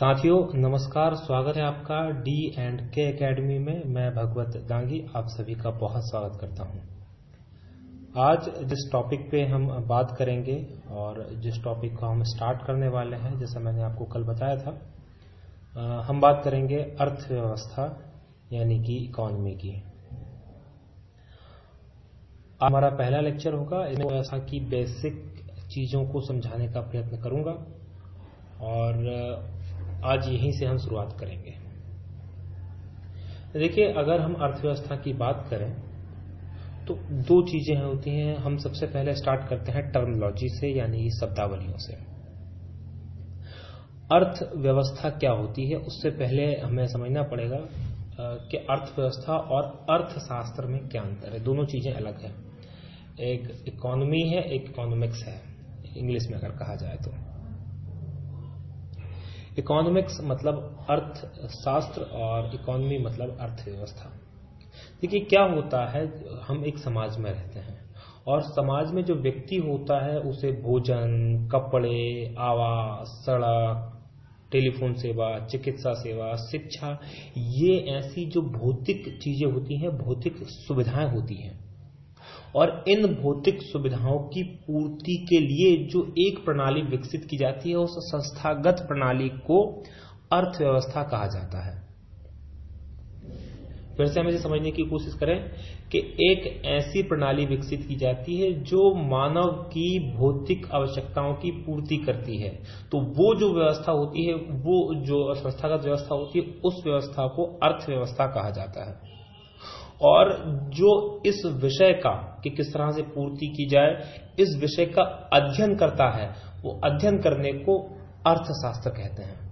साथियों, नमस्कार, स्वागत है आपका डी एंड के एकेडमी में। मैं भगवत दांगी आप सभी का बहुत स्वागत करता हूँ। आज जिस टॉपिक पे हम बात करेंगे और जिस टॉपिक को हम स्टार्ट करने वाले हैं, जैसा मैंने आपको कल बताया था हम बात करेंगे अर्थव्यवस्था, यानी कि इकोनॉमी की। हमारा पहला लेक्चर होगा, इसमें ऐसा की बेसिक चीज़ों को समझाने का प्रयत्न करूँगा और आज यहीं से हम शुरुआत करेंगे। देखिए, अगर हम अर्थव्यवस्था की बात करें तो दो चीज़ें होती हैं। हम सबसे पहले स्टार्ट करते हैं टर्मोलॉजी से, यानी शब्दावलियों से। अर्थव्यवस्था क्या होती है, उससे पहले हमें समझना पड़ेगा कि अर्थव्यवस्था और अर्थशास्त्र में क्या अंतर है। दोनों चीज़ें अलग है। एक इकोनॉमी है, एक इकोनॉमिक्स है, इंग्लिश में अगर कहा जाए तो। इकोनॉमिक्स मतलब अर्थशास्त्र और इकोनॉमी मतलब अर्थव्यवस्था। देखिए, क्या होता है, हम एक समाज में रहते हैं और समाज में जो व्यक्ति होता है, उसे भोजन, कपड़े, आवास, सड़क, टेलीफोन सेवा, चिकित्सा सेवा, शिक्षा, ये ऐसी जो भौतिक चीज़ें होती हैं, भौतिक सुविधाएँ होती हैं। और इन भौतिक सुविधाओं की पूर्ति के लिए जो एक प्रणाली विकसित की जाती है, उस संस्थागत प्रणाली को अर्थव्यवस्था कहा जाता है। फिर से हम इसे समझने की कोशिश करें कि एक ऐसी प्रणाली विकसित की जाती है जो मानव की भौतिक आवश्यकताओं की पूर्ति करती है। तो वो जो व्यवस्था होती है, वो जो संस्थागत व्यवस्था होती है, उस व्यवस्था को अर्थव्यवस्था कहा जाता है। और जो इस विषय का कि किस तरह से पूर्ति की जाए, इस विषय का अध्ययन करता है, वो अध्ययन करने को अर्थशास्त्र कहते हैं।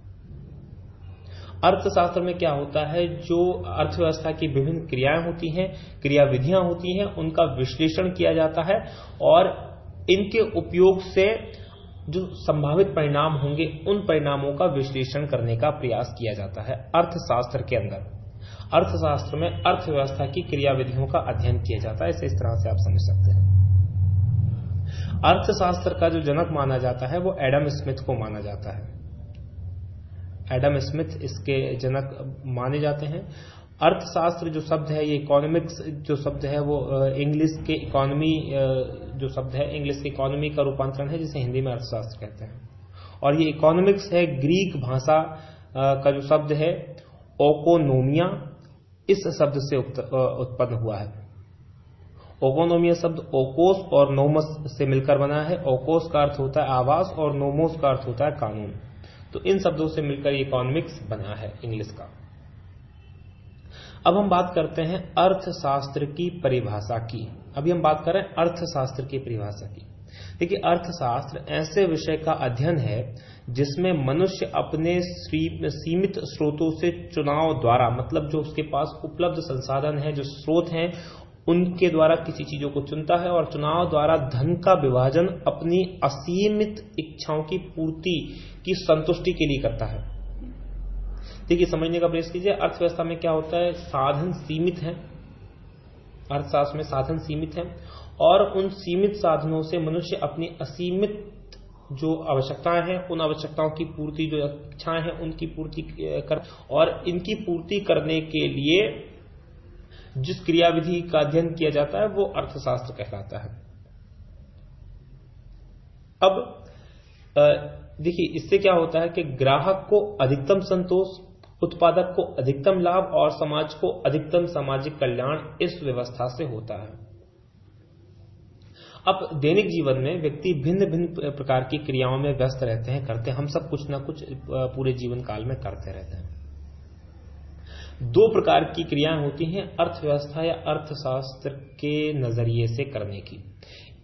अर्थशास्त्र में क्या होता है, जो अर्थव्यवस्था की विभिन्न क्रियाएँ होती हैं, क्रियाविधियाँ होती हैं, उनका विश्लेषण किया जाता है और इनके उपयोग से जो संभावित परिणाम होंगे, उन परिणामों का विश्लेषण करने का प्रयास किया जाता है अर्थशास्त्र के अंदर। अर्थशास्त्र में अर्थव्यवस्था की क्रियाविधियों का अध्ययन किया जाता है। इसे इस तरह से आप समझ सकते हैं। अर्थशास्त्र का जो जनक माना जाता है, वो एडम स्मिथ को माना जाता है। एडम स्मिथ इसके जनक माने जाते हैं। अर्थशास्त्र जो शब्द है, ये इकोनॉमिक्स जो शब्द है, वो इंग्लिश के इकोनॉमी जो शब्द है इंग्लिश के इकोनॉमी का रूपांतरण है, जिसे हिंदी में अर्थशास्त्र कहते हैं। और ये इकोनॉमिक्स है ग्रीक भाषा का जो शब्द है ओकोनोमिया इस शब्द से उत्पन्न हुआ है। ओकोनोमिया शब्द ओकोस और नोमस से मिलकर बना है। ओकोस का अर्थ होता है आवास और नोमोस का अर्थ होता है कानून। तो इन शब्दों से मिलकर इकोनॉमिक्स बना है इंग्लिश का। अब हम बात करते हैं अर्थशास्त्र की परिभाषा की। अभी हम बात करें अर्थशास्त्र की परिभाषा की। देखिए, अर्थशास्त्र ऐसे विषय का अध्ययन है जिसमें मनुष्य अपने सीमित स्रोतों से चुनाव द्वारा मतलब जो उसके पास उपलब्ध संसाधन है, जो स्रोत हैं, उनके द्वारा किसी चीज़ों को चुनता है और चुनाव द्वारा धन का विभाजन अपनी असीमित इच्छाओं की पूर्ति की संतुष्टि के लिए करता है। देखिए, समझने का प्रयास कीजिए, अर्थव्यवस्था में क्या होता है? साधन सीमित है। अर्थशास्त्र में साधन सीमित है और उन सीमित साधनों से मनुष्य अपनी असीमित जो आवश्यकताएँ हैं, उन आवश्यकताओं की पूर्ति, जो इच्छाएँ हैं, उनकी पूर्ति कर और इनकी पूर्ति करने के लिए जिस क्रियाविधि का अध्ययन किया जाता है, वो अर्थशास्त्र कहलाता है। अब देखिए, इससे क्या होता है कि ग्राहक को अधिकतम संतोष, उत्पादक को अधिकतम लाभ और समाज को अधिकतम सामाजिक कल्याण इस व्यवस्था से होता है। अब दैनिक जीवन में व्यक्ति भिन्न भिन्न प्रकार की क्रियाओं में व्यस्त रहते हैं, करते हैं। हम सब कुछ ना कुछ पूरे जीवन काल में करते रहते हैं। दो प्रकार की क्रियाएँ होती हैं, अर्थव्यवस्था या अर्थशास्त्र के नज़रिए से करने की।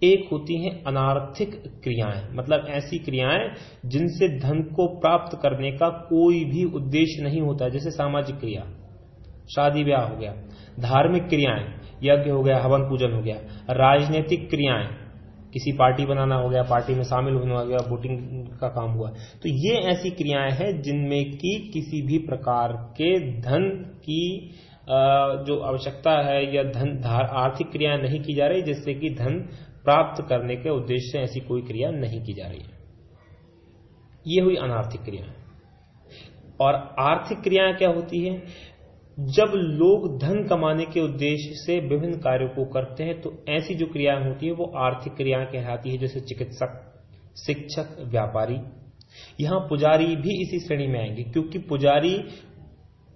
एक होती हैं अनार्थिक क्रियाएँ मतलब ऐसी क्रियाएँ जिनसे धन को प्राप्त करने का कोई भी उद्देश्य नहीं होता, जैसे सामाजिक क्रिया, शादी ब्याह हो गया, धार्मिक क्रियाएँ यज्ञ हो गया, हवन पूजन हो गया, राजनीतिक क्रियाएँ, किसी पार्टी बनाना हो गया, पार्टी में शामिल होना हो गया वोटिंग का काम हुआ। तो ये ऐसी क्रियाएँ हैं जिनमें कि किसी भी प्रकार के धन की जो आवश्यकता है या धन आर्थिक क्रियाएँ नहीं की जा रही, जिससे कि धन प्राप्त करने के उद्देश्य से ऐसी कोई क्रिया नहीं की जा रही है। ये हुई अनार्थिक क्रियाएँ। और आर्थिक क्रियाएँ क्या होती हैं? जब लोग धन कमाने के उद्देश्य से विभिन्न कार्यों को करते हैं तो ऐसी जो क्रियाएँ होती है, वो आर्थिक क्रियाएँ कहलाती है, जैसे चिकित्सक, शिक्षक, व्यापारी। यहाँ पुजारी भी इसी श्रेणी में आएँगे, क्योंकि पुजारी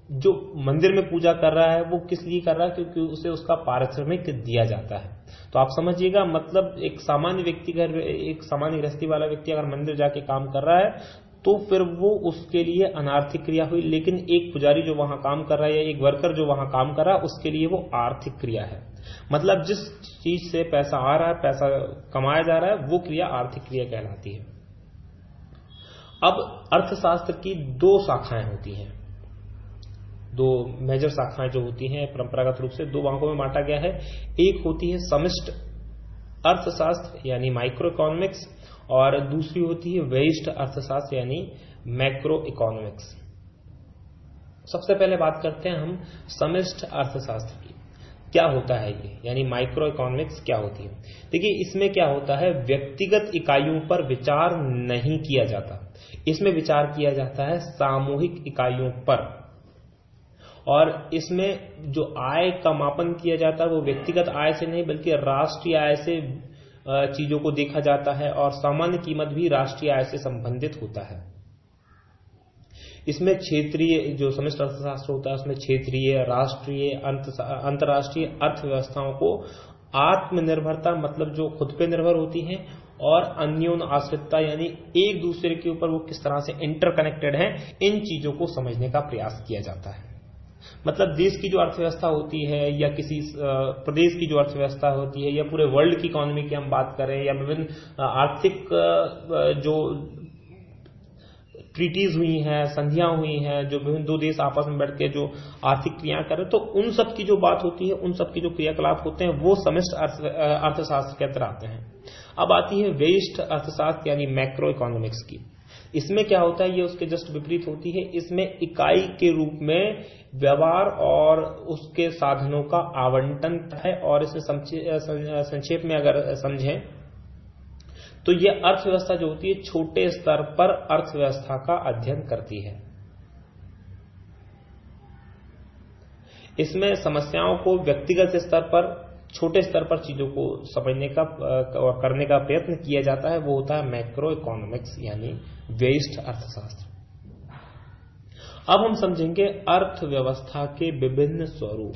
जो मंदिर में पूजा कर रहा है, वो किस लिए कर रहा है? क्योंकि उसे उसका पारिश्रमिक दिया जाता है। तो आप समझिएगा मतलब एक सामान्य व्यक्ति घर एक सामान्य गृहस्थी वाला व्यक्ति अगर मंदिर जाके काम कर रहा है तो फिर वो उसके लिए अनार्थिक क्रिया हुई। लेकिन एक पुजारी जो वहाँ काम कर रहा है या एक वर्कर जो वहाँ काम कर रहा है, उसके लिए वो आर्थिक क्रिया है। मतलब जिस चीज़ से पैसा आ रहा है, पैसा कमाया जा रहा है, वो क्रिया आर्थिक क्रिया कहलाती है। अब अर्थशास्त्र की दो शाखाएँ होती हैं। दो मेजर शाखाएँ जो होती हैं परंपरागत रूप से, दो भागों में बांटा गया है। एक होती है समिष्ट अर्थशास्त्र, यानी माइक्रो इकोनॉमिक्स और दूसरी होती है वेस्ट अर्थशास्त्र यानी मैक्रो इकोनॉमिक्स सबसे पहले बात करते हैं हम समिष्ट अर्थशास्त्र की। क्या होता है ये? यानी माइक्रो इकोनॉमिक्स क्या होती है? देखिए, इसमें क्या होता है? व्यक्तिगत इकाइयों पर विचार नहीं किया जाता। इसमें विचार किया जाता है सामूहिक इकाइयों पर। और इसमें जो आय का मापन किया जाता है वो व्यक्तिगत आय से नहीं, बल्कि राष्ट्रीय आय से चीज़ों को देखा जाता है और सामान्य कीमत भी राष्ट्रीय आय से संबंधित होता है। इसमें क्षेत्रीय जो समिष्ट अर्थशास्त्र होता है, उसमें क्षेत्रीय, राष्ट्रीय अंतर्राष्ट्रीय अर्थव्यवस्थाओं को आत्मनिर्भरता मतलब जो खुद पे निर्भर होती हैं और अन्योन आश्रितता यानी एक दूसरे के ऊपर वो किस तरह से इंटरकनेक्टेड है, इन चीज़ों को समझने का प्रयास किया जाता है। मतलब देश की जो अर्थव्यवस्था होती है या किसी प्रदेश की जो अर्थव्यवस्था होती है या पूरे वर्ल्ड की इकोनॉमी की हम बात करें या विभिन्न आर्थिक जो ट्रीटीज हुई हैं, संधियाँ हुई हैं, जो विभिन्न दो देश आपस में बैठ के जो आर्थिक क्रिया कर तो उन सब की जो बात होती है, उन सब की जो क्रियाकलाप होते हैं, वो समिष्ट अर्थशास्त्र के अंदर आते हैं। अब आती है वेस्ट अर्थशास्त्र यानी मैक्रो इकोनॉमिक्स की। इसमें क्या होता है, ये उसके जस्ट विपरीत होती है। इसमें इकाई के रूप में व्यवहार और उसके साधनों का आवंटन है और इसे संक्षेप में अगर समझें तो यह अर्थव्यवस्था जो होती है, छोटे स्तर पर अर्थव्यवस्था का अध्ययन करती है। इसमें समस्याओं को व्यक्तिगत स्तर पर छोटे स्तर पर चीज़ों को समझने का और करने का प्रयत्न किया जाता है, वो होता है मैक्रो इकोनॉमिक्स यानी वेस्ट अर्थशास्त्र। अब हम समझेंगे अर्थव्यवस्था के विभिन्न स्वरूप।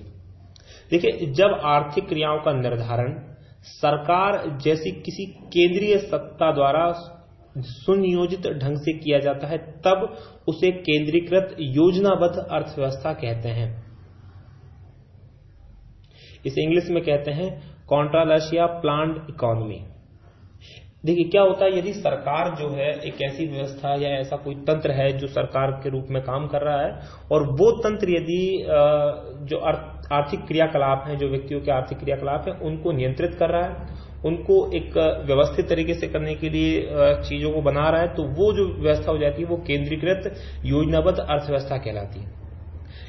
देखिए, जब आर्थिक क्रियाओं का निर्धारण सरकार जैसी किसी केंद्रीय सत्ता द्वारा सुनियोजित ढंग से किया जाता है, तब उसे केंद्रीकृत योजनाबद्ध अर्थव्यवस्था कहते हैं। इसे इंग्लिश में कहते हैं कॉन्ट्रालशिया प्लांट इकोनॉमी। देखिए, क्या होता है, यदि सरकार जो है, एक ऐसी व्यवस्था या ऐसा कोई तंत्र है जो सरकार के रूप में काम कर रहा है, और वो तंत्र यदि जो आर्थिक क्रियाकलाप है, जो व्यक्तियों के आर्थिक क्रियाकलाप है, उनको नियंत्रित कर रहा है, उनको एक व्यवस्थित तरीके से करने के लिए चीज़ों को बना रहा है तो वो जो व्यवस्था हो जाती है, वो केंद्रीकृत, योजनाबद्ध अर्थव्यवस्था कहलाती है।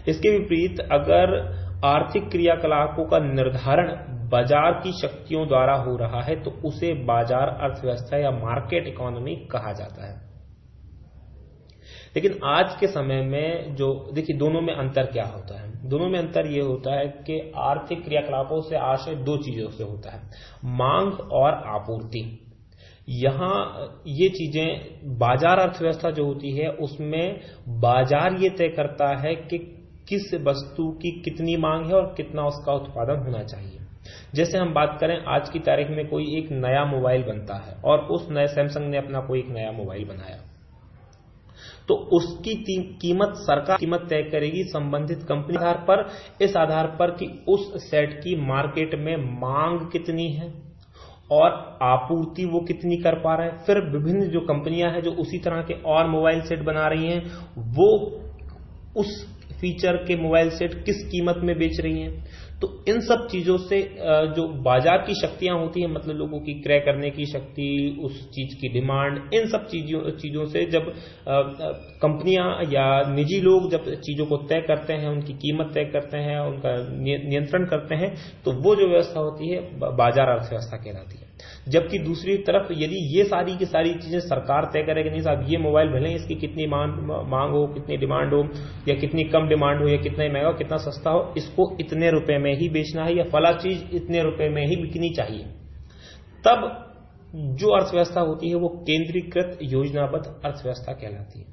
इसके विपरीत, अगर आर्थिक क्रियाकलापों का निर्धारण बाज़ार की शक्तियों द्वारा हो रहा है तो उसे बाज़ार अर्थव्यवस्था या मार्केट इकोनॉमी कहा जाता है। लेकिन आज के समय में जो, देखिए, दोनों में अंतर क्या होता है? दोनों में अंतर यह होता है कि आर्थिक क्रियाकलापों से आशय दो चीज़ों से होता है, मांग और आपूर्ति। यहाँ ये चीज़ें, बाज़ार अर्थव्यवस्था जो होती है, उसमें बाज़ार ये तय करता है कि किस वस्तु की कितनी मांग है और कितना उसका उत्पादन होना चाहिए। जैसे हम बात करें, आज की तारीख में कोई एक नया मोबाइल बनता है और उस नए सैमसंग ने अपना कोई एक नया मोबाइल बनाया। तो उसकी कीमत सरकार कीमत तय करेगी संबंधित कंपनी आधार पर, इस आधार पर कि उस सेट की मार्केट में मांग कितनी है और आपूर्ति वो कितनी कर पा रहे हैं। फिर विभिन्न जो कंपनियाँ हैं जो उसी तरह के और मोबाइल सेट बना रही हैं, वो उस फीचर के मोबाइल सेट किस कीमत में बेच रही हैं? तो इन सब चीज़ों से जो बाज़ार की शक्तियाँ होती हैं मतलब लोगों की क्रय करने की शक्ति, उस चीज़ की डिमांड, इन सब चीज़ों चीज़ों से जब कंपनियाँ या निजी लोग जब चीज़ों को तय करते हैं, उनकी कीमत तय करते हैं, उनका नियंत्रण करते हैं तो वो जो व्यवस्था होती है बाज़ार अर्थव्यवस्था कहलाती है। जबकि दूसरी तरफ़ यदि ये सारी की सारी चीज़ें सरकार तय करे कि नहीं साहब, ये मोबाइल भले इसकी कितनी मांग हो, कितनी डिमांड हो, या कितनी कम डिमांड हो, या कितना महँगा हो, कितना सस्ता हो, इसको इतने रुपए में ही बेचना है, या फला चीज़ इतने रुपए में ही बिकनी चाहिए। तब जो अर्थव्यवस्था होती है वो केंद्रीकृत योजनाबद्ध अर्थव्यवस्था कहलाती है।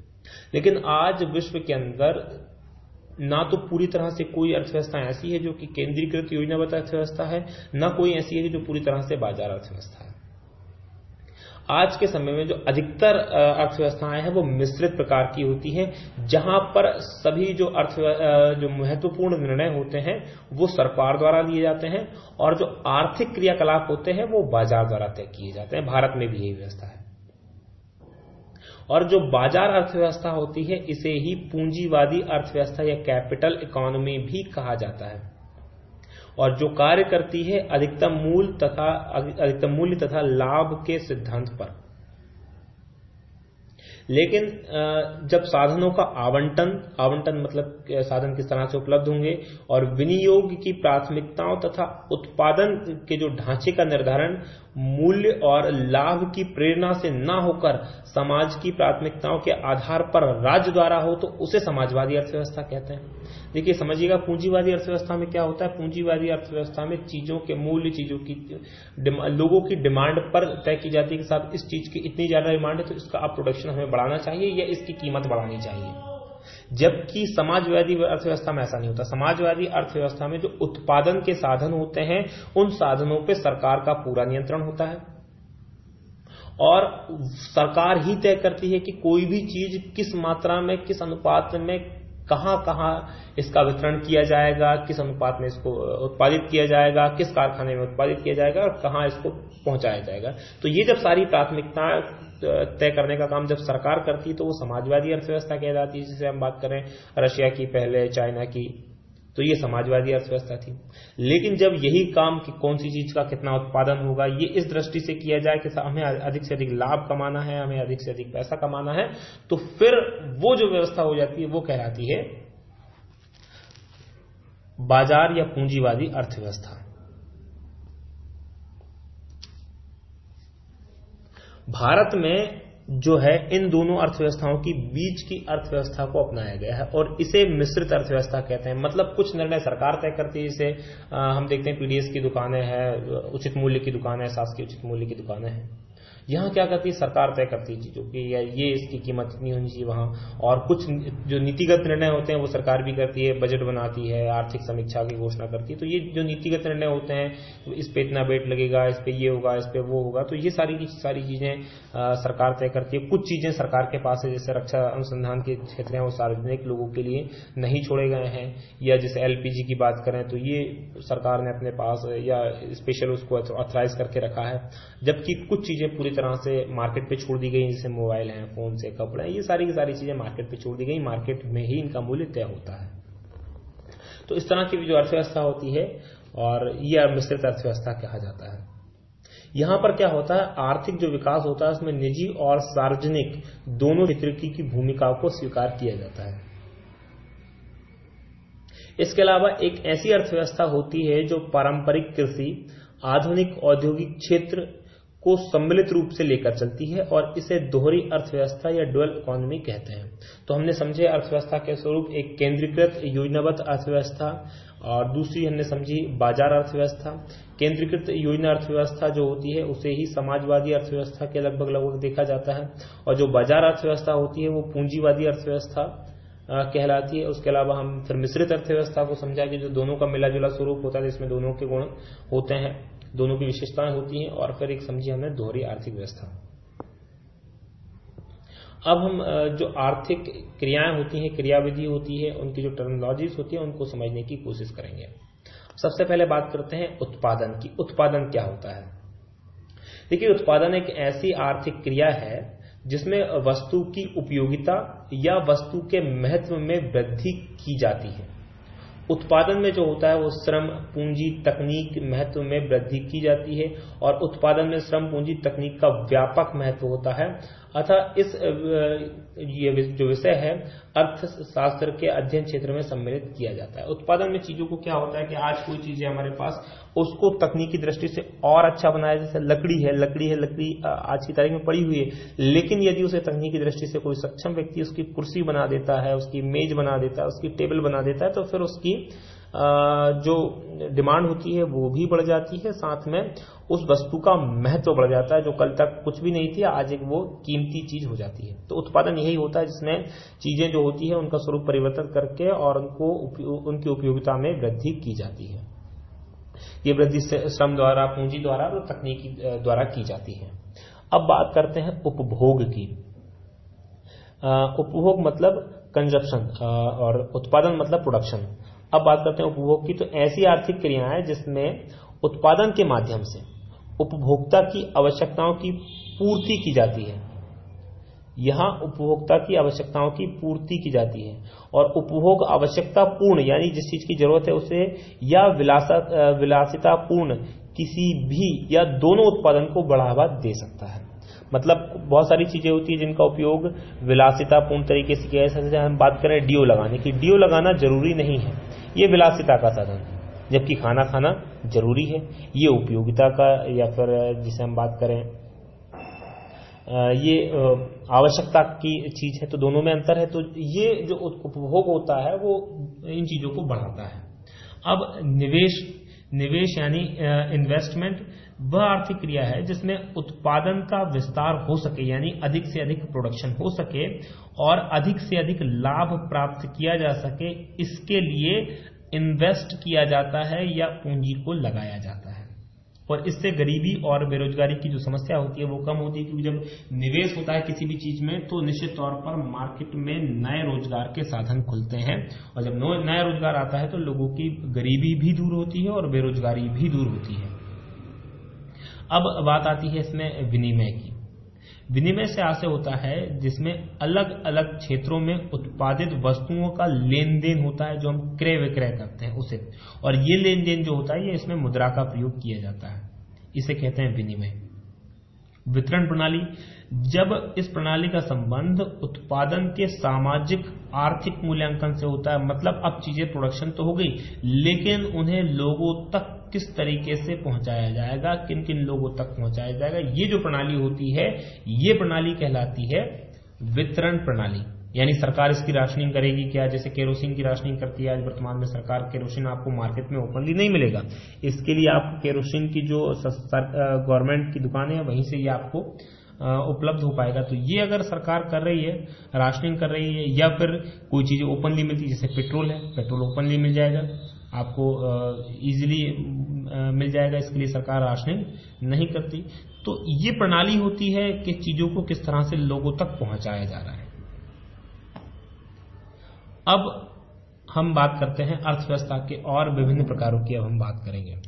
लेकिन आज विश्व के अंदर ना तो पूरी तरह से कोई अर्थव्यवस्था ऐसी है जो कि केंद्रीकृत योजनाबद्ध अर्थव्यवस्था है, ना कोई ऐसी है जो पूरी तरह से बाज़ार अर्थव्यवस्था है। आज के समय में जो अधिकतर अर्थव्यवस्थाएँ हैं, वो मिश्रित प्रकार की होती हैं, जहाँ पर सभी जो अर्थ जो महत्वपूर्ण निर्णय होते हैं, वो सरकार द्वारा लिए जाते हैं और जो आर्थिक क्रियाकलाप होते हैं, वो बाज़ार द्वारा तय किए जाते हैं। भारत में भी यही व्यवस्था है। और जो बाज़ार अर्थव्यवस्था होती है, इसे ही पूंजीवादी अर्थव्यवस्था या कैपिटल इकोनॉमी भी कहा जाता है। और जो कार्य करती है, अधिकतम मूल तथा अधिकतम मूल्य तथा लाभ के सिद्धांत पर। लेकिन जब साधनों का आवंटन आवंटन मतलब साधन किस तरह से उपलब्ध होंगे और विनियोग की प्राथमिकताओं तथा उत्पादन के जो ढांचे का निर्धारण मूल्य और लाभ की प्रेरणा से न होकर समाज की प्राथमिकताओं के आधार पर राज्य द्वारा हो तो उसे समाजवादी अर्थव्यवस्था कहते हैं। देखिए, समझिएगा, पूंजीवादी अर्थव्यवस्था में क्या होता है? पूंजीवादी अर्थव्यवस्था में चीज़ों के मूल्य, चीज़ों की लोगों की डिमांड पर तय की जाती है कि साहब, इस चीज़ की इतनी ज़्यादा डिमांड है तो इसका आप प्रोडक्शन हमें बढ़ाना चाहिए या इसकी कीमत बढ़ानी चाहिए। जबकि समाजवादी अर्थव्यवस्था में ऐसा नहीं होता। समाजवादी अर्थव्यवस्था में जो उत्पादन के साधन होते हैं, उन साधनों पर सरकार का पूरा नियंत्रण होता है। और सरकार ही तय करती है कि कोई भी चीज़ किस मात्रा में, किस अनुपात में, कहाँ कहाँ इसका वितरण किया जाएगा, किस अनुपात में इसको उत्पादित किया जाएगा, किस कारखाने में उत्पादित किया जाएगा और कहाँ इसको पहुँचाया जाएगा। तो ये जब सारी प्राथमिकता तय करने का काम जब सरकार करती तो वो समाजवादी अर्थव्यवस्था कहलाती है, जिसे हम बात करें रशिया की पहले, चाइना की तो ये समाजवादी अर्थव्यवस्था थी। लेकिन जब यही काम कि कौन सी चीज़ का कितना उत्पादन होगा, ये इस दृष्टि से किया जाए कि हमें अधिक से अधिक लाभ कमाना है, हमें अधिक से अधिक पैसा कमाना है तो फिर वो जो व्यवस्था हो जाती है, वो कहलाती है बाज़ार या पूंजीवादी अर्थव्यवस्था। भारत में जो है, इन दोनों अर्थव्यवस्थाओं की बीच की अर्थव्यवस्था को अपनाया गया है और इसे मिश्रित अर्थव्यवस्था कहते हैं। मतलब कुछ निर्णय सरकार तय करती है, इसे हम देखते हैं पीडीएस की दुकानें हैं, उचित मूल्य की दुकानें शासकीय उचित मूल्य की दुकानें हैं। यहाँ क्या करती है? सरकार तय करती है चीज़ों की, या ये इसकी कीमत इतनी होनी चाहिए वहाँ, और कुछ जो नीतिगत निर्णय होते हैं वो सरकार भी करती है, बजट बनाती है, आर्थिक समीक्षा की घोषणा करती है। तो ये जो नीतिगत निर्णय होते हैं इस पे इतना बेट लगेगा, इस पे ये होगा, इस पे वो होगा तो ये सारी की सारी चीज़ें सरकार तय करती है। कुछ चीज़ें सरकार के पास है, जैसे रक्षा अनुसंधान के क्षेत्र हैं, वो सार्वजनिक लोगों के लिए नहीं छोड़े गए हैं, या जैसे एलपीजी की बात करें तो ये सरकार ने अपने पास, या स्पेशल उसको ऑथराइज करके रखा है। जबकि कुछ चीज़ें पूरी तरह से मार्केट पे छोड़ दी गई, जैसे मोबाइल हैं फ़ोन से, कपड़े ये सारी की सारी चीज़ें मार्केट पे छोड़ दी गई मार्केट में ही इनका मूल्य तय होता है। तो इस तरह की जो अर्थव्यवस्था होती है, और यह मिश्रित अर्थव्यवस्था कहा जाता है। यहाँ पर क्या होता है, आर्थिक जो विकास होता है, उसमें निजी और सार्वजनिक दोनों क्षेत्र की भूमिकाओं को स्वीकार किया जाता है। इसके अलावा एक ऐसी अर्थव्यवस्था होती है, जो पारंपरिक कृषि, आधुनिक औद्योगिक क्षेत्र को सम्मिलित रूप से लेकर चलती है और इसे दोहरी अर्थव्यवस्था या डुअल इकोनॉमी कहते हैं। तो हमने समझे अर्थव्यवस्था के स्वरूप एक केंद्रीकृत योजनाबद्ध अर्थव्यवस्था और दूसरी हमने समझी बाज़ार अर्थव्यवस्था। केंद्रीकृत योजना अर्थव्यवस्था जो होती है, उसे ही समाजवादी अर्थव्यवस्था के लगभग लगभग देखा जाता है। और जो बाज़ार अर्थव्यवस्था होती है, वो पूंजीवादी अर्थव्यवस्था कहलाती है। उसके अलावा हम फिर मिश्रित अर्थव्यवस्था को समझा कि जो दोनों का मिला जुला स्वरूप होता है, जिसमें दोनों के गुण होते हैं। दोनों की विशेषताएँ होती हैं और फिर एक समझिए हमने दोहरी आर्थिक व्यवस्था। अब हम जो आर्थिक क्रियाएँ होती हैं, क्रियाविधि होती है, उनकी जो टर्मोलॉजीज होती है, उनको समझने की कोशिश करेंगे। सबसे पहले बात करते हैं उत्पादन की। उत्पादन क्या होता है? देखिए, उत्पादन एक ऐसी आर्थिक क्रिया है जिसमें वस्तु की उपयोगिता या वस्तु के महत्व में वृद्धि की जाती है। उत्पादन में जो होता है वो श्रम पूंजी तकनीक महत्व में वृद्धि की जाती है और उत्पादन में श्रम पूंजी तकनीक का व्यापक महत्व होता है। अतः इस ये जो विषय है, अर्थशास्त्र के अध्ययन क्षेत्र में सम्मिलित किया जाता है। उत्पादन में चीज़ों को क्या होता है कि आज कोई चीज़ है हमारे पास, उसको तकनीकी दृष्टि से और अच्छा बनाया, जैसे लकड़ी है लकड़ी है, लकड़ी आज की तारीख में पड़ी हुई है, लेकिन यदि उसे तकनीकी दृष्टि से कोई सक्षम व्यक्ति उसकी कुर्सी बना देता है, उसकी मेज बना देता है, उसकी टेबल बना देता है तो फिर उसकी जो डिमांड होती है, वो भी बढ़ जाती है। साथ में उस वस्तु का महत्व बढ़ जाता है, जो कल तक कुछ भी नहीं थी, आज एक वो कीमती चीज़ हो जाती है। तो उत्पादन यही होता है, जिसमें चीज़ें जो होती है, उनका स्वरूप परिवर्तन करके और उनको उनकी उपयोगिता में वृद्धि की जाती है। ये वृद्धि श्रम द्वारा, पूंजी द्वारा और तकनीकी द्वारा की जाती है। अब बात करते हैं उपभोग की। उपभोग मतलब कंजप्शन और उत्पादन मतलब प्रोडक्शन। अब बात करते हैं उपभोग की। तो ऐसी आर्थिक क्रियाएँ जिसमें उत्पादन के माध्यम से उपभोक्ता की आवश्यकताओं की पूर्ति की जाती है। यहाँ उपभोक्ता की आवश्यकताओं की पूर्ति की जाती है और उपभोग आवश्यकता पूर्ण यानी जिस चीज़ की ज़रूरत है उसे या विलासिता पूर्ण किसी भी या दोनों उत्पादन को बढ़ावा दे सकता है। मतलब बहुत सारी चीज़ें होती है जिनका उपयोग विलासितापूर्ण तरीके से किया जैसे हम बात करें डीओ लगाने की। डीओ लगाना ज़रूरी नहीं है। ये विलासिता का साधन है। जबकि खाना खाना ज़रूरी है। ये उपयोगिता का या फिर जिसे हम बात करें ये आवश्यकता की चीज़ है तो दोनों में अंतर है। तो ये जो उपभोग होता है वो इन चीज़ों को बढ़ाता है। अब निवेश निवेश यानी इन्वेस्टमेंट वह आर्थिक क्रिया है जिसमें उत्पादन का विस्तार हो सके, यानी अधिक से अधिक प्रोडक्शन हो सके और अधिक से अधिक लाभ प्राप्त किया जा सके, इसके लिए इन्वेस्ट किया जाता है या पूंजी को लगाया जाता है। और इससे गरीबी और बेरोजगारी की जो समस्या होती है वो कम होती है, क्योंकि जब निवेश होता है किसी भी चीज़ में तो निश्चित तौर पर मार्केट में नए रोज़गार के साधन खुलते हैं। और जब नया रोज़गार आता है तो लोगों की गरीबी भी दूर होती है और बेरोजगारी भी दूर होती है। अब बात आती है इसमें विनिमय की। विनिमय से आशय होता है जिसमें अलग अलग क्षेत्रों में उत्पादित वस्तुओं का लेन देन होता है जो हम क्रय विक्रय करते हैं उसे। और ये लेन देन जो होता है, ये इसमें मुद्रा का प्रयोग किया जाता है। इसे कहते हैं विनिमय। वितरण प्रणाली। जब इस प्रणाली का संबंध उत्पादन के सामाजिक, आर्थिक मूल्यांकन से होता है मतलब अब चीज़ें प्रोडक्शन तो हो गई, लेकिन उन्हें लोगों तक किस तरीके से पहुँचाया जाएगा, किन किन लोगों तक पहुँचाया जाएगा, ये जो प्रणाली होती है, ये प्रणाली कहलाती है वितरण प्रणाली। यानी सरकार इसकी राशनिंग करेगी क्या? जैसे केरोसिन की राशनिंग करती है, आज वर्तमान में सरकार केरोसिन आपको मार्केट में ओपनली नहीं मिलेगा। इसके लिए आपको केरोसिन की जो गवर्नमेंट की दुकानें हैं, वहीं से ये आपको उपलब्ध हो पाएगा। तो ये अगर सरकार कर रही है राशनिंग कर रही है, या फिर कोई चीज़ ओपनली मिलती जैसे पेट्रोल है, पेट्रोल ओपनली मिल जाएगा, आपको इजीली मिल जाएगा, इसके लिए सरकार राशनिंग नहीं करती। तो ये प्रणाली होती है कि चीज़ों को किस तरह से लोगों तक पहुँचाया जा रहा है। अब हम बात करते हैं अर्थव्यवस्था के और विभिन्न प्रकारों की, अब हम बात करेंगे।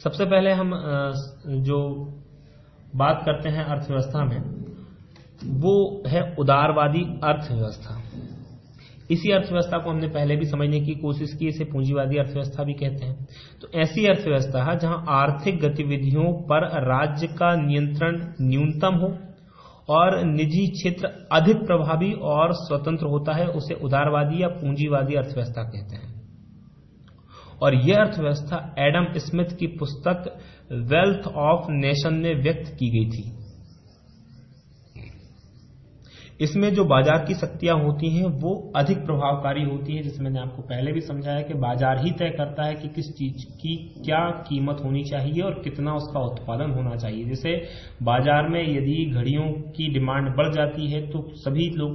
सबसे पहले हम जो बात करते हैं अर्थव्यवस्था में, वो है उदारवादी अर्थव्यवस्था। इसी अर्थव्यवस्था को हमने पहले भी समझने की कोशिश की, इसे पूंजीवादी अर्थव्यवस्था भी कहते हैं। तो ऐसी अर्थव्यवस्था है जहाँ आर्थिक गतिविधियों पर राज्य का नियंत्रण न्यूनतम हो और निजी क्षेत्र अधिक प्रभावी और स्वतंत्र होता है, उसे उदारवादी या पूंजीवादी अर्थव्यवस्था कहते हैं। और यह अर्थव्यवस्था एडम स्मिथ की पुस्तक वेल्थ ऑफ़ नेशन में व्यक्त की गई थी। इसमें जो बाज़ार की शक्तियाँ होती हैं, वो अधिक प्रभावकारी होती है जैसे मैंने आपको पहले भी समझाया कि बाज़ार ही तय करता है कि किस चीज़ की क्या कीमत होनी चाहिए और कितना उसका उत्पादन होना चाहिए। जैसे बाज़ार में यदि घड़ियों की डिमांड बढ़ जाती है तो सभी लोग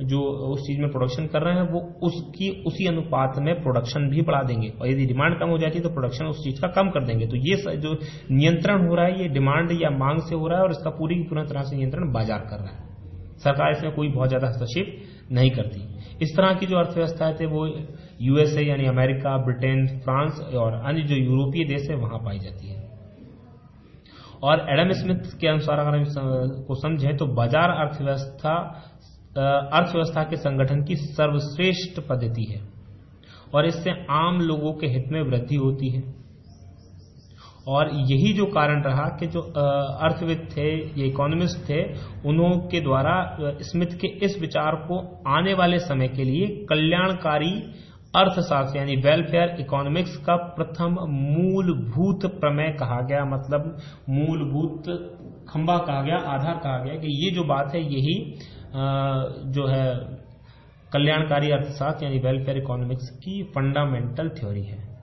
जो उस चीज़ में प्रोडक्शन कर रहे हैं, वो उसकी, उसी अनुपात में प्रोडक्शन भी बढ़ा देंगे। और यदि डिमांड कम हो जाती है तो प्रोडक्शन उस चीज़ का कम कर देंगे। तो ये जो नियंत्रण हो रहा है, ये डिमांड या मांग से हो रहा है, और इसका पूरी पूरी तरह से नियंत्रण बाज़ार कर रहा है। सरकार इसमें कोई बहुत ज़्यादा हस्तक्षेप नहीं करती। इस तरह की जो अर्थव्यवस्था थे, वो यूएसए यानी अमेरिका, ब्रिटेन, फ्रांस और अन्य जो यूरोपीय देश है, वहाँ पाई जाती है। और एडम स्मिथ के अनुसार अगर हम को समझें तो बाज़ार अर्थव्यवस्था अर्थव्यवस्था के संगठन की सर्वश्रेष्ठ पद्धति है और इससे आम लोगों के हित में वृद्धि होती है। और यही जो कारण रहा कि जो अर्थविद थे, ये इकोनॉमिस्ट थे, उन्हों के द्वारा स्मिथ के इस विचार को आने वाले समय के लिए कल्याणकारी अर्थशास्त्र यानी वेलफेयर इकोनॉमिक्स का प्रथम मूलभूत प्रमेय कहा गया मतलब मूलभूत खंबा कहा गया, आधार कहा गया कि ये जो बात है, यही जो है, कल्याणकारी अर्थशास्त्र यानी वेलफेयर इकोनॉमिक्स की फंडामेंटल थ्योरी है।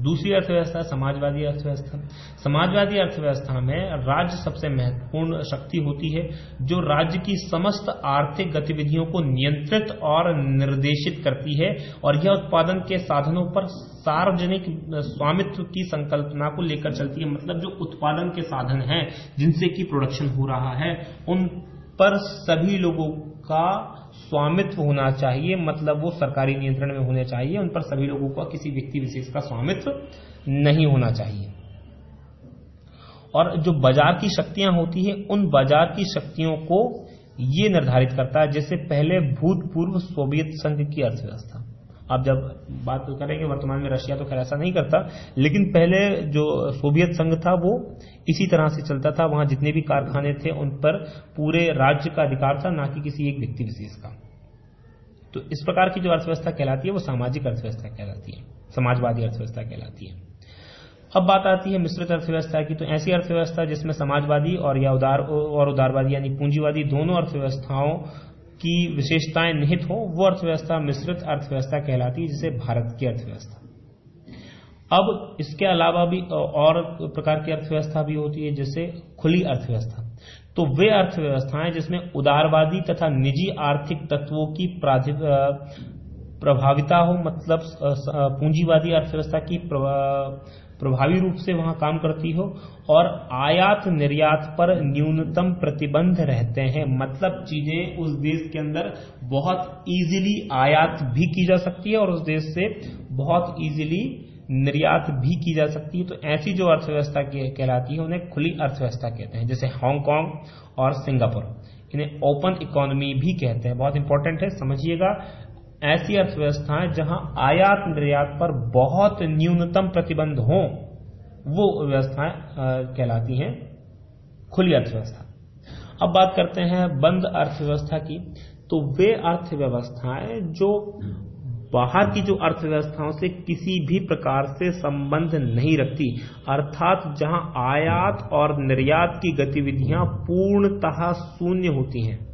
दूसरी अर्थव्यवस्था, समाजवादी अर्थव्यवस्था। समाजवादी अर्थव्यवस्था में राज्य सबसे महत्वपूर्ण शक्ति होती है, जो राज्य की समस्त आर्थिक गतिविधियों को नियंत्रित और निर्देशित करती है, और यह उत्पादन के साधनों पर सार्वजनिक स्वामित्व की संकल्पना को लेकर चलती है। मतलब जो उत्पादन के साधन हैं, जिनसे की प्रोडक्शन हो रहा है, उन पर सभी लोगों का स्वामित्व होना चाहिए मतलब वो सरकारी नियंत्रण में होने चाहिए, उन पर सभी लोगों का किसी व्यक्ति विशेष का स्वामित्व नहीं होना चाहिए। और जो बाज़ार की शक्तियाँ होती है, उन बाज़ार की शक्तियों को ये निर्धारित करता है, जैसे पहले भूतपूर्व सोवियत संघ की अर्थव्यवस्था। अब जब बात करेंगे, वर्तमान में रशिया तो खैर ऐसा नहीं करता, लेकिन पहले जो सोवियत संघ था, वो इसी तरह से चलता था। वहाँ जितने भी कारखाने थे, उन पर पूरे राज्य का अधिकार था, ना कि किसी एक व्यक्ति विशेष का। तो इस प्रकार की जो अर्थव्यवस्था कहलाती है, वो सामाजिक अर्थव्यवस्था कहलाती है, समाजवादी अर्थव्यवस्था कहलाती है। अब बात आती है मिश्रित अर्थव्यवस्था की तो ऐसी अर्थव्यवस्था जिसमें समाजवादी और या उदार, और उदारवादी यानी पूंजीवादी दोनों अर्थव्यवस्थाओं की विशेषताएँ निहित हो, वो अर्थव्यवस्था मिश्रित अर्थव्यवस्था कहलाती है, जिसे भारत की अर्थव्यवस्था। अब इसके अलावा भी और प्रकार की अर्थव्यवस्था भी होती है, जैसे खुली अर्थव्यवस्था। तो वे अर्थव्यवस्थाएँ जिसमें उदारवादी तथा निजी आर्थिक तत्वों की प्रभाविता हो मतलब पूंजीवादी अर्थव्यवस्था की प्रभावी रूप से वहाँ काम करती हो और आयात निर्यात पर न्यूनतम प्रतिबंध रहते हैं। मतलब चीज़ें उस देश के अंदर बहुत इजीली आयात भी की जा सकती है और उस देश से बहुत इजीली निर्यात भी की जा सकती है। तो ऐसी जो अर्थव्यवस्था कहलाती है, उन्हें खुली अर्थव्यवस्था कहते हैं, जैसे हांगकांग और सिंगापुर। इन्हें ओपन इकोनॉमी भी कहते हैं। बहुत इंपॉर्टेंट है, समझिएगा। ऐसी अर्थव्यवस्थाएँ जहाँ आयात निर्यात पर बहुत न्यूनतम प्रतिबंध हो, वो व्यवस्थाएँ कहलाती हैं खुली अर्थव्यवस्था। अब बात करते हैं बंद अर्थव्यवस्था की। तो वे अर्थव्यवस्थाएँ जो बाहर की जो अर्थव्यवस्थाओं से किसी भी प्रकार से संबंध नहीं रखती, अर्थात जहाँ आयात और निर्यात की गतिविधियाँ पूर्णतः शून्य होती हैं।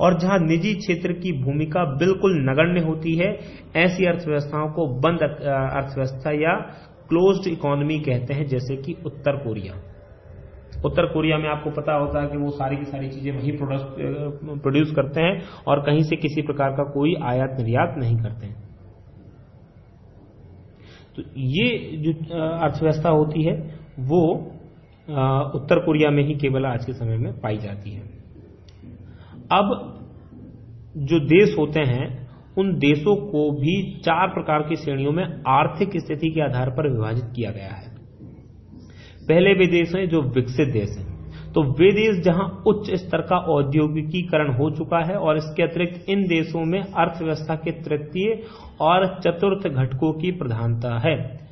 और जहाँ निजी क्षेत्र की भूमिका बिल्कुल नगण्य होती है, ऐसी अर्थव्यवस्थाओं को बंद अर्थव्यवस्था या क्लोज्ड इकोनॉमी कहते हैं, जैसे कि उत्तर कोरिया। उत्तर कोरिया में आपको पता होता है कि वो सारी की सारी चीज़ें वही प्रोड्यूस करते हैं और कहीं से किसी प्रकार का कोई आयात निर्यात नहीं करते हैं। तो ये जो अर्थव्यवस्था होती है, वो उत्तर कोरिया में ही केवल आज के समय में पाई जाती है। अब जो देश होते हैं, उन देशों को भी चार प्रकार की श्रेणियों में आर्थिक स्थिति के आधार पर विभाजित किया गया है। पहले वे देश हैं जो विकसित देश हैं। तो वे देश जहाँ उच्च स्तर का औद्योगिकीकरण हो चुका है और इसके अतिरिक्त इन देशों में अर्थव्यवस्था के तृतीय और चतुर्थ घटकों की प्रधानता है।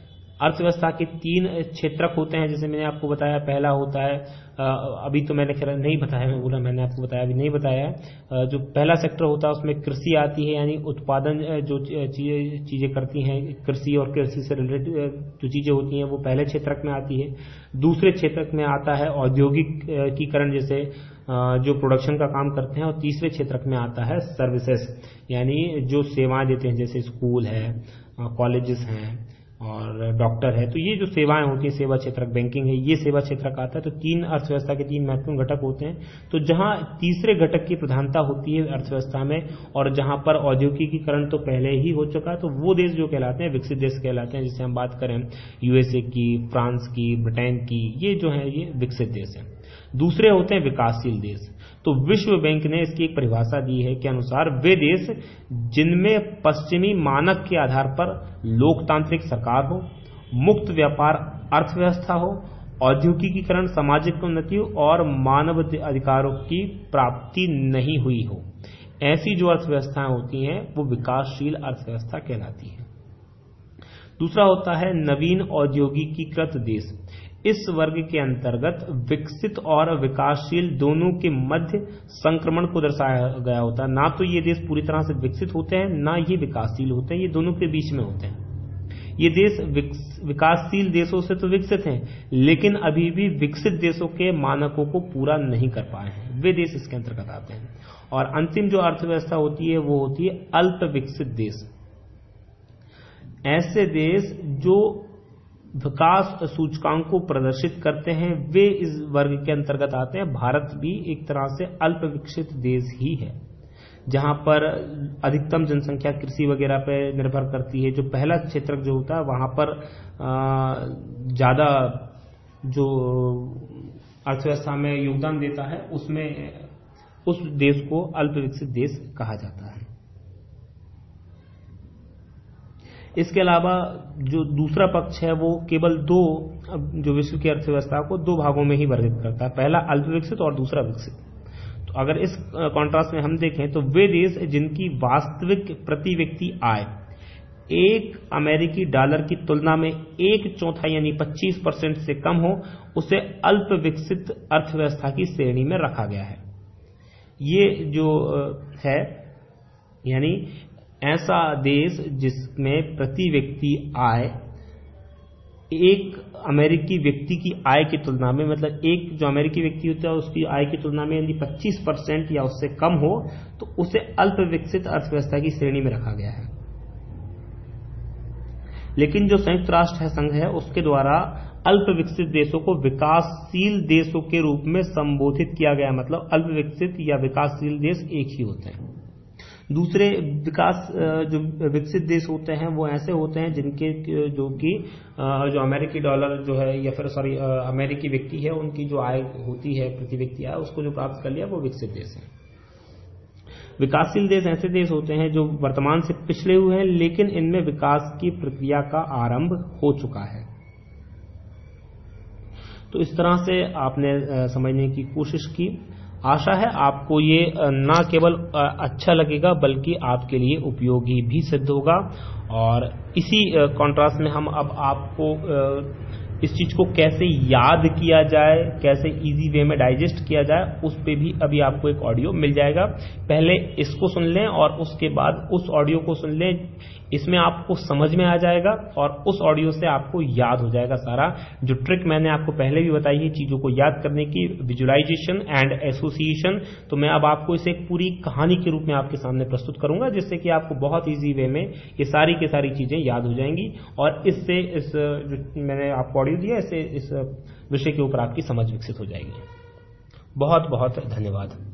अर्थव्यवस्था के तीन क्षेत्रक होते हैं, जैसे मैंने आपको बताया, पहला होता है अभी तो मैंने खैर नहीं बताया, मैं बोला मैंने आपको बताया, अभी नहीं बताया जो पहला सेक्टर होता है, उसमें कृषि आती है, यानी उत्पादन जो चीज़ें करती हैं, कृषि और कृषि से रिलेटेड जो चीज़ें होती हैं, वो पहले क्षेत्रक में आती है। दूसरे क्षेत्रक में आता है औद्योगिकीकरण जैसे जो प्रोडक्शन का काम करते हैं, और तीसरे क्षेत्रक में आता है सर्विसेस यानी जो सेवाएँ देते हैं, जैसे स्कूल है कॉलेजेस हैं और डॉक्टर है। तो ये जो सेवाएँ होती हैं, सेवा क्षेत्र बैंकिंग है, ये सेवा क्षेत्र का आता है तो तीन अर्थव्यवस्था के तीन महत्वपूर्ण घटक होते हैं। तो जहाँ तीसरे घटक की प्रधानता होती है अर्थव्यवस्था में, और जहाँ पर औद्योगिकीकरण तो पहले ही हो चुका है तो वो देश जो कहलाते हैं, विकसित देश कहलाते हैं जिससे हम बात करें यूएसए की, फ्रांस की, ब्रिटेन की, ये जो है, ये विकसित देश है। दूसरे होते हैं विकासशील देश। तो विश्व बैंक ने इसकी एक परिभाषा दी है के अनुसार वे देश जिनमें पश्चिमी मानक के आधार पर लोकतांत्रिक सरकार हो, मुक्त व्यापार अर्थव्यवस्था हो, औद्योगिकीकरण, सामाजिक उन्नति और मानव अधिकारों की प्राप्ति नहीं हुई हो। ऐसी जो अर्थव्यवस्थाएँ होती हैं, वो विकासशील अर्थव्यवस्था कहलाती है। दूसरा होता है नवीन औद्योगिकीकृत देश। इस वर्ग के अंतर्गत विकसित और विकासशील दोनों के मध्य संक्रमण को दर्शाया गया होता है। ना तो ये देश पूरी तरह से विकसित होते हैं, ना ये विकासशील होते हैं, ये दोनों के बीच में होते हैं। ये देश विकासशील देशों से तो विकसित हैं, लेकिन अभी भी विकसित देशों के मानकों को पूरा नहीं कर पाए हैं। वे देश इसके अंतर्गत आते हैं। और अंतिम जो अर्थव्यवस्था होती है, वो होती है अल्प विकसित देश। ऐसे देश जो विकास सूचकांक को प्रदर्शित करते हैं। वे इस वर्ग के अंतर्गत आते हैं। भारत भी एक तरह से अल्प विकसित देश ही है, जहाँ पर अधिकतम जनसंख्या कृषि वगैरह पर निर्भर करती है। जो पहला क्षेत्र जो होता है, वहाँ पर ज़्यादा जो अर्थव्यवस्था में योगदान देता है, उसमें, उस देश को अल्प विकसित देश कहा जाता है। इसके अलावा जो दूसरा पक्ष है, वो केवल दो जो विश्व की अर्थव्यवस्था को दो भागों में ही वर्गित करता है। पहला अल्प विकसित और दूसरा विकसित। तो अगर इस कॉन्ट्रास्ट में हम देखें तो वे देश जिनकी वास्तविक प्रति व्यक्ति आय एक अमेरिकी डॉलर की तुलना में एक चौथा यानी 25 परसेंट से कम हो, उसे अल्प विकसित अर्थव्यवस्था की श्रेणी में रखा गया है। ये जो है, यानी ऐसा देश जिसमें प्रति व्यक्ति आय, एक अमेरिकी व्यक्ति की आय की तुलना में मतलब एक जो अमेरिकी व्यक्ति होता है, उसकी आय की तुलना में यदि 25 परसेंट या उससे कम हो तो उसे अल्प विकसित अर्थव्यवस्था की श्रेणी में रखा गया है। लेकिन जो संयुक्त राष्ट्र है, संघ है, उसके द्वारा अल्प विकसित देशों को विकासशील देशों के रूप में संबोधित किया गया मतलब अल्प विकसित या विकासशील देश एक ही होते हैं। दूसरे विकास जो विकसित देश होते हैं, वो ऐसे होते हैं जिनके जो कि जो अमेरिकी डॉलर जो है या फिर, सॉरी अमेरिकी व्यक्ति है, उनकी जो आय होती है, प्रति व्यक्ति आय, उसको जो प्राप्त कर लिया, वो विकसित देश है। विकासशील देश ऐसे देश होते हैं जो वर्तमान से पिछले हुए हैं, लेकिन इनमें विकास की प्रक्रिया का आरंभ हो चुका है। तो इस तरह से आपने समझने की कोशिश की। आशा है आपको ये न केवल अच्छा लगेगा, बल्कि आपके लिए उपयोगी भी सिद्ध होगा। और इसी कॉन्ट्रास्ट में हम अब आपको इस चीज़ को कैसे याद किया जाए, कैसे इजी वे में डाइजेस्ट किया जाए, उस पे भी अभी आपको एक ऑडियो मिल जाएगा। पहले इसको सुन लें और उसके बाद उस ऑडियो को सुन लें। इसमें आपको समझ में आ जाएगा और उस ऑडियो से आपको याद हो जाएगा सारा। जो ट्रिक मैंने आपको पहले भी बताई है चीज़ों को याद करने की विजुलाइजेशन एंड एसोसिएशन तो मैं अब आपको इसे एक पूरी कहानी के रूप में आपके सामने प्रस्तुत करूँगा, जिससे कि आपको बहुत ईजी वे में ये सारी की सारी चीज़ें याद हो जाएँगी। और इससे इस, जो मैंने आपको ऑडियो दिया इससे इस विषय के ऊपर आपकी समझ विकसित हो जाएगी। बहुत बहुत धन्यवाद।